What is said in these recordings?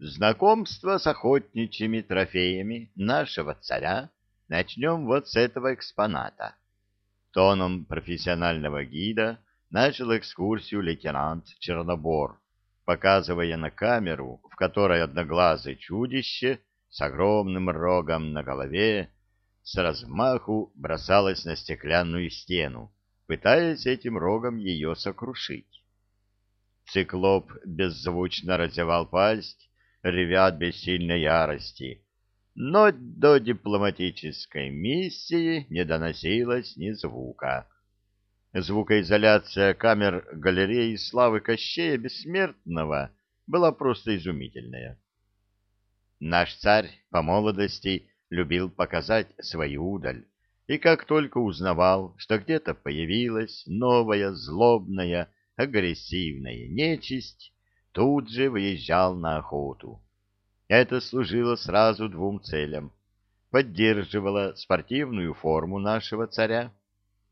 Знакомство с охотничьими трофеями нашего царя начнем вот с этого экспоната. Тоном профессионального гида начал экскурсию лейтенант Чернобор, показывая на камеру, в которой одноглазое чудище с огромным рогом на голове с размаху бросалось на стеклянную стену, пытаясь этим рогом ее сокрушить. Циклоп беззвучно разевал пасть, ревя от бессильной ярости, но до дипломатической миссии не доносилось ни звука. Звукоизоляция камер галереи славы Кощея Бессмертного была просто изумительная. Наш царь по молодости любил показать свою удаль, и как только узнавал, что где-то появилась новая злобная, агрессивная нечисть, тут же выезжал на охоту. Это служило сразу двум целям. Поддерживало спортивную форму нашего царя,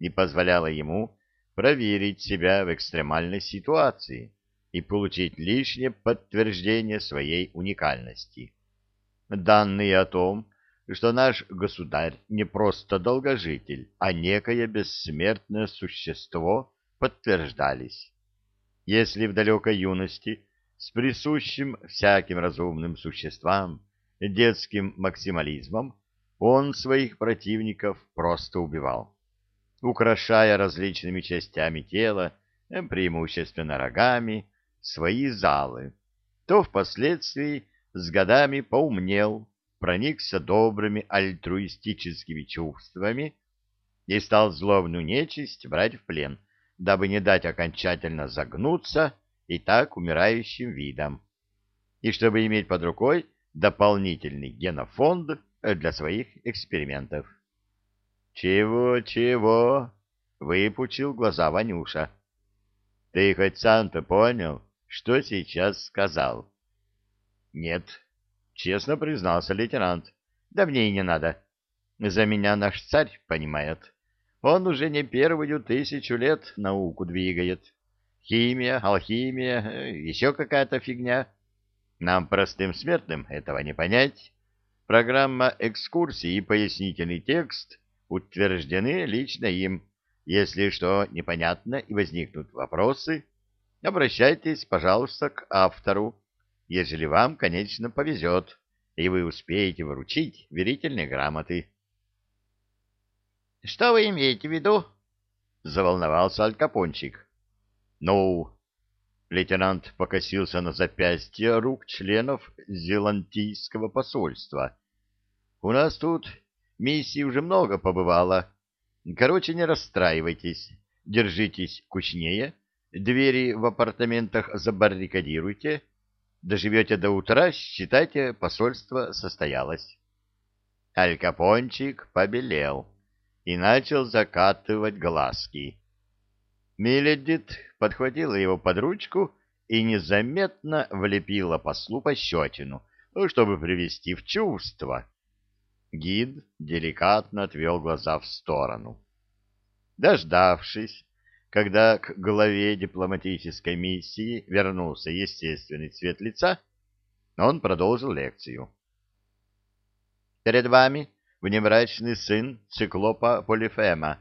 не позволяло ему проверить себя в экстремальной ситуации и получить лишнее подтверждение своей уникальности. Данные о том, что наш государь не просто долгожитель, а некое бессмертное существо, подтверждались. Если в далекой юности с присущим всяким разумным существам детским максимализмом он своих противников просто убивал украшая различными частями тела, э, преимущественно рогами, свои залы, то впоследствии с годами поумнел, проникся добрыми альтруистическими чувствами и стал злобную нечисть брать в плен, дабы не дать окончательно загнуться и так умирающим видом, и чтобы иметь под рукой дополнительный генофонд для своих экспериментов. «Чего, чего?» — выпучил глаза Ванюша. «Ты хоть сам-то понял, что сейчас сказал?» «Нет», — честно признался лейтенант. «Да мне и не надо. За меня наш царь понимает. Он уже не первую тысячу лет науку двигает. Химия, алхимия, еще какая-то фигня. Нам, простым смертным, этого не понять. Программа экскурсии и пояснительный текст — утверждены лично им. Если что непонятно и возникнут вопросы, обращайтесь, пожалуйста, к автору, ежели вам, конечно, повезет, и вы успеете выручить верительные грамоты. — Что вы имеете в виду? — заволновался Алькапончик. — Ну, лейтенант покосился на запястье рук членов зелантийского посольства. — У нас тут Миссий уже много побывало. Короче, не расстраивайтесь. Держитесь кучнее. Двери в апартаментах забаррикадируйте. Доживете до утра, считайте, посольство состоялось. Аль Капончик побелел и начал закатывать глазки. Миледит подхватила его под ручку и незаметно влепила послу пощечину, чтобы привести в чувство. Гид деликатно отвел глаза в сторону. Дождавшись, когда к главе дипломатической миссии вернулся естественный цвет лица, он продолжил лекцию. Перед вами внебрачный сын циклопа Полифема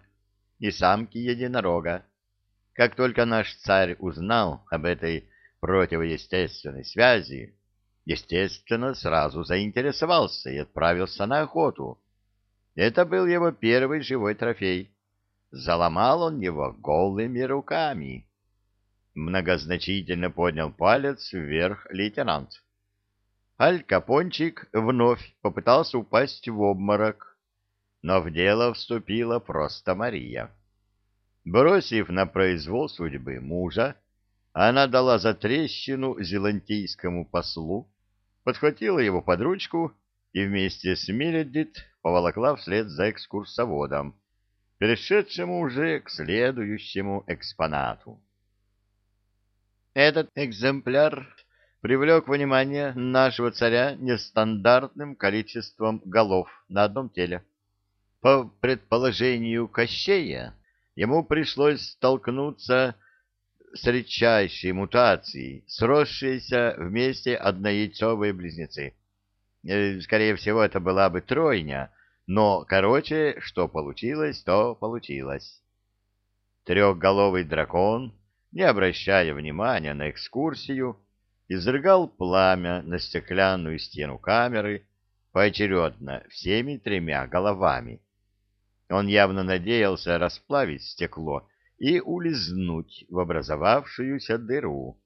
и самки единорога. Как только наш царь узнал об этой противоестественной связи, естественно, сразу заинтересовался и отправился на охоту. Это был его первый живой трофей. Заломал он его голыми руками. Многозначительно поднял палец вверх лейтенант. Аль Капончик вновь попытался упасть в обморок, но в дело вступила просто Мария. Бросив на произвол судьбы мужа, она дала затрещину зелантийскому послу, подхватила его под ручку и вместе с Миледит поволокла вслед за экскурсоводом, перешедшему уже к следующему экспонату. Этот экземпляр привлек внимание нашего царя нестандартным количеством голов на одном теле. По предположению Кощея, ему пришлось столкнуться с редчайшей мутацией, сросшиеся вместе однояйцовые близнецы. Э, скорее всего, это была бы тройня, но, короче, что получилось, то получилось. Трехголовый дракон, не обращая внимания на экскурсию, изрыгал пламя на стеклянную стену камеры поочередно всеми тремя головами. Он явно надеялся расплавить стекло и улизнуть в образовавшуюся дыру.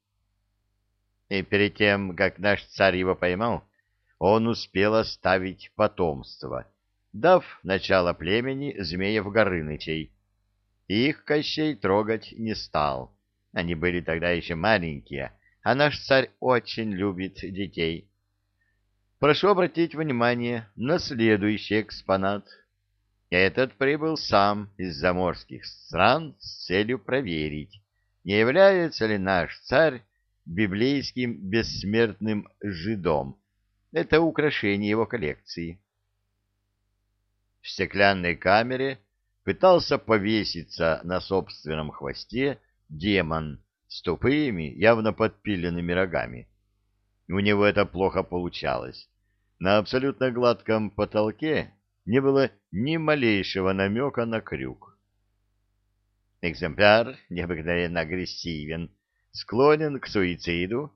И перед тем, как наш царь его поймал, он успел оставить потомство, дав начало племени Змеев-Горынычей. Их Кощей трогать не стал. Они были тогда еще маленькие, а наш царь очень любит детей. Прошу обратить внимание на следующий экспонат. Этот прибыл сам из заморских стран с целью проверить, не является ли наш царь библейским бессмертным жидом. Это украшение его коллекции. В стеклянной камере пытался повеситься на собственном хвосте демон с тупыми, явно подпиленными рогами. У него это плохо получалось. На абсолютно гладком потолке не было ни малейшего намека на крюк. Экземпляр необыкновенно агрессивен, склонен к суициду,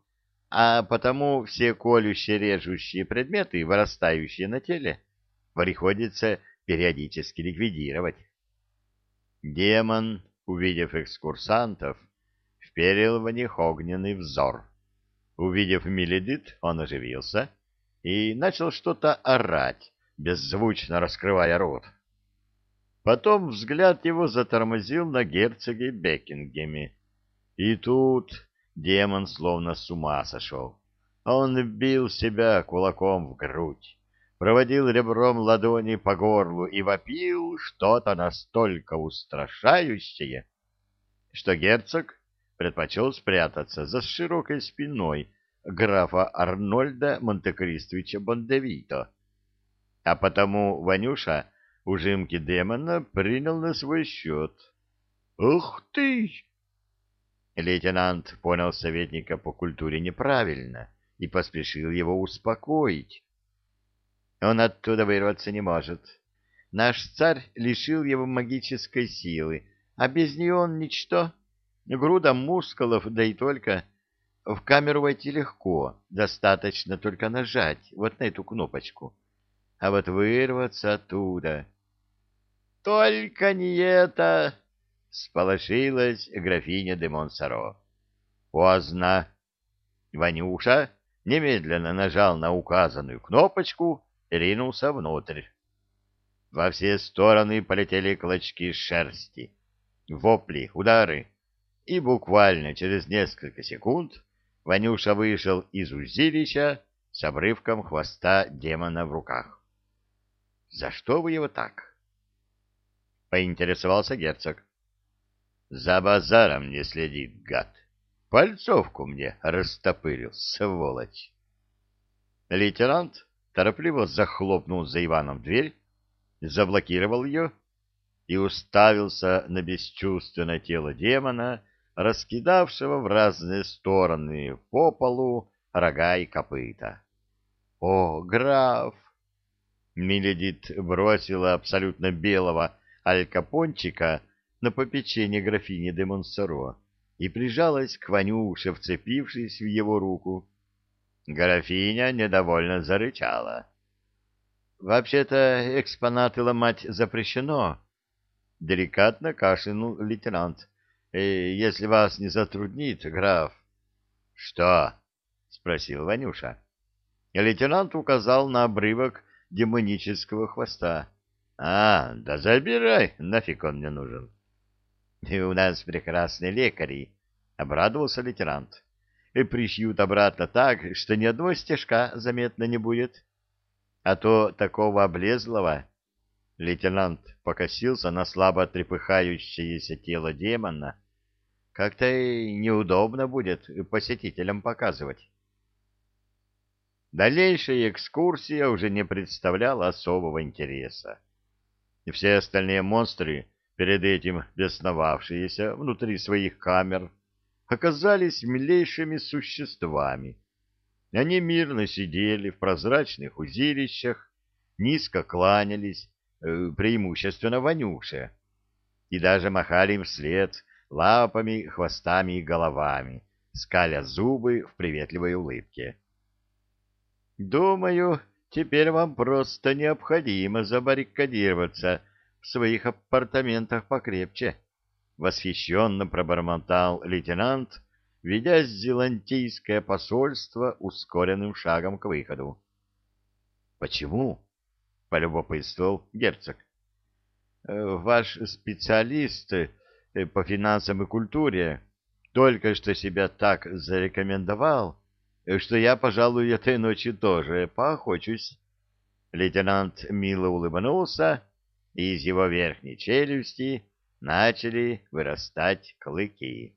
а потому все колющие режущие предметы, вырастающие на теле, приходится периодически ликвидировать. Демон, увидев экскурсантов, вперил в них огненный взор. Увидев Миледит, он оживился и начал что-то орать, беззвучно раскрывая рот. Потом взгляд его затормозил на герцоге Бекингеме. И тут демон словно с ума сошел. Он бил себя кулаком в грудь, проводил ребром ладони по горлу и вопил что-то настолько устрашающее, что герцог предпочел спрятаться за широкой спиной графа Арнольда Монтекристовича Бондевито а потому Ванюша ужимки демона принял на свой счет. «Ух ты!» Лейтенант понял советника по культуре неправильно и поспешил его успокоить. Он оттуда вырваться не может. Наш царь лишил его магической силы, а без нее он ничто. Груда мускулов, да и только. В камеру войти легко, достаточно только нажать вот на эту кнопочку а вот вырваться оттуда... — Только не это! — сполошилась графиня де Монсоро. — Поздно. Ванюша немедленно нажал на указанную кнопочку и ринулся внутрь. Во все стороны полетели клочки шерсти, вопли, удары, и буквально через несколько секунд Ванюша вышел из узилища с обрывком хвоста демона в руках. За что вы его так? Поинтересовался герцог. За базаром не следит, гад. Пальцовку мне растопырил, сволочь. Лейтенант торопливо захлопнул за Иваном дверь, заблокировал ее и уставился на бесчувственное тело демона, раскидавшего в разные стороны по полу рога и копыта. — О, граф! Миледит бросила абсолютно белого алькапончика на попечение графини де Монсоро и прижалась к Ванюше, вцепившись в его руку. Графиня недовольно зарычала. — Вообще-то экспонаты ломать запрещено, — деликатно кашлянул лейтенант. «Э, — Если вас не затруднит, граф. — Что? — спросил Ванюша. Лейтенант указал на обрывок демонического хвоста. А, да забирай, нафиг он мне нужен. И у нас прекрасные лекари, обрадовался лейтенант. И пришьют обратно так, что ни одного стежка заметно не будет. А то такого облезлого... Лейтенант покосился на слабо трепыхающееся тело демона. Как-то неудобно будет посетителям показывать. Дальнейшая экскурсия уже не представляла особого интереса. И все остальные монстры, перед этим бесновавшиеся внутри своих камер, оказались милейшими существами. Они мирно сидели в прозрачных узилищах, низко кланялись, э, преимущественно Ванюше, и даже махали им вслед лапами, хвостами и головами, скаля зубы в приветливой улыбке. «Думаю, теперь вам просто необходимо забаррикадироваться в своих апартаментах покрепче», — восхищенно пробормотал лейтенант, ведя зелантийское посольство ускоренным шагом к выходу. «Почему?» — полюбопытствовал герцог. Э, «Ваш специалист э, по финансам и культуре только что себя так зарекомендовал, что я, пожалуй, этой ночью тоже поохочусь». Лейтенант мило улыбнулся, и из его верхней челюсти начали вырастать клыки.